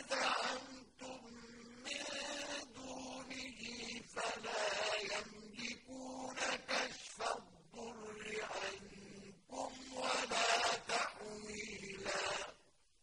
هذا